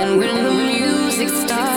And when the music starts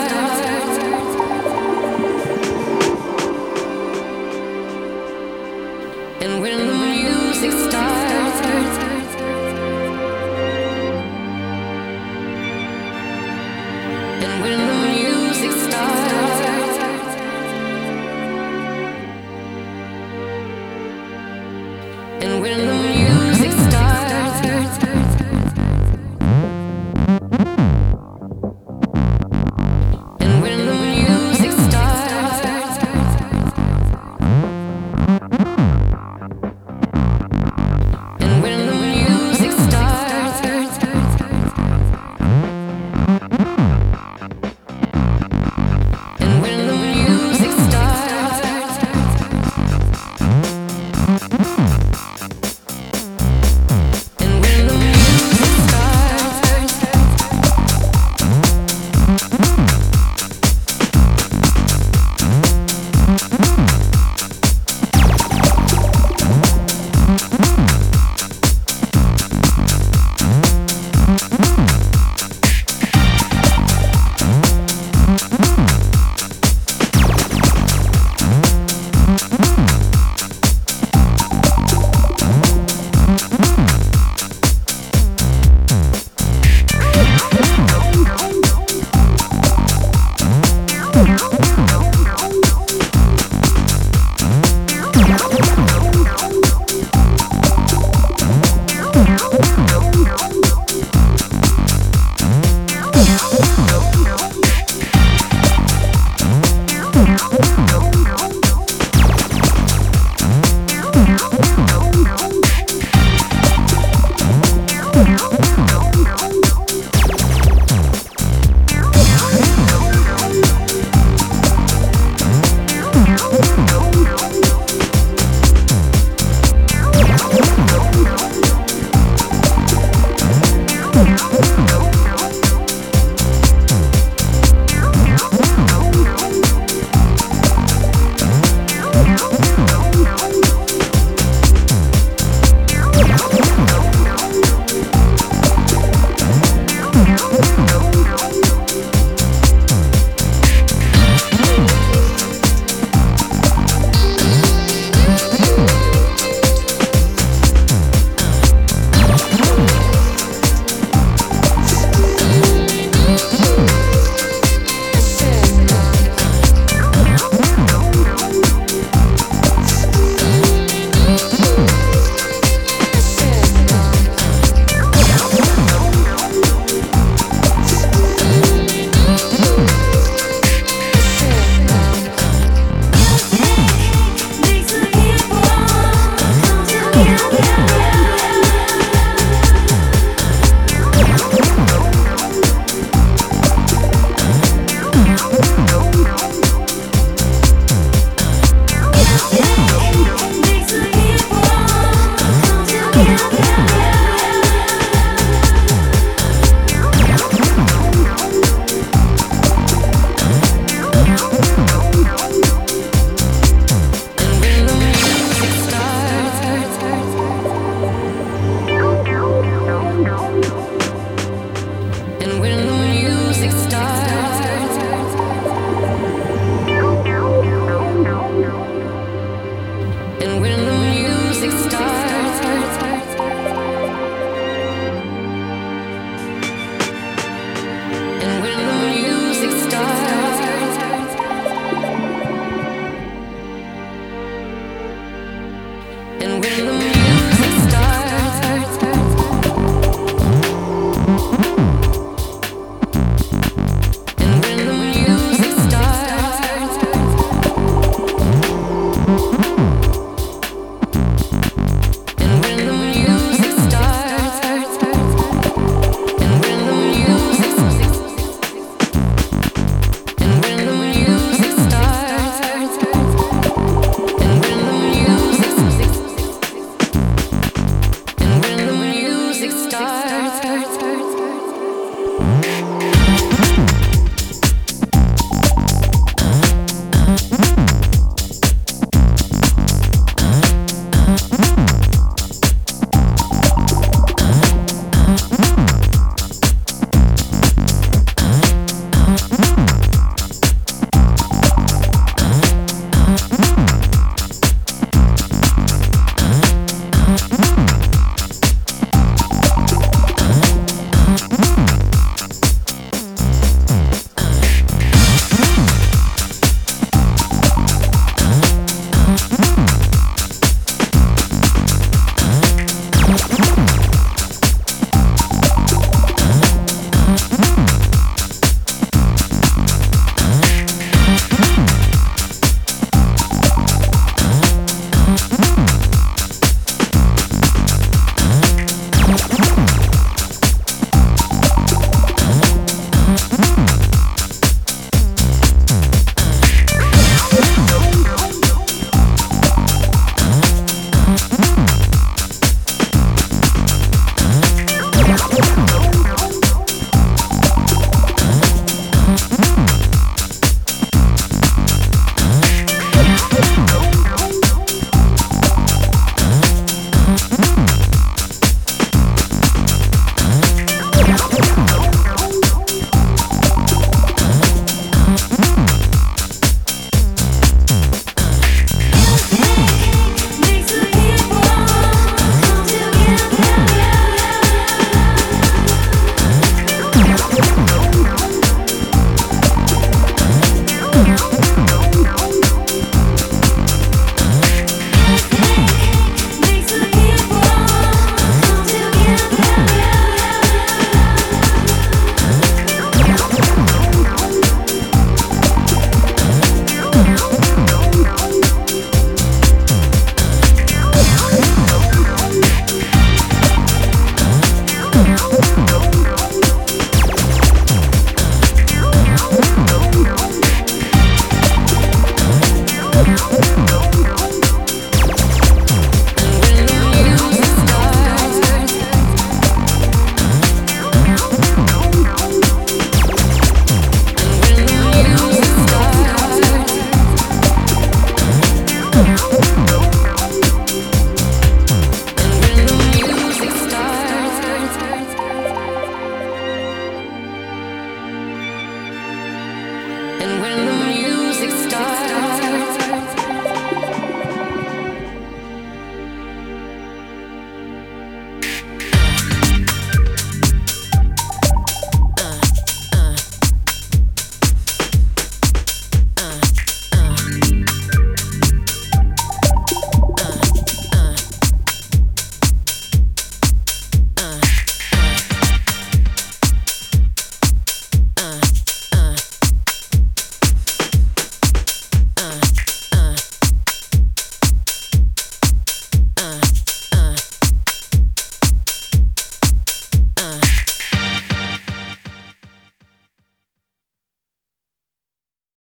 Woo!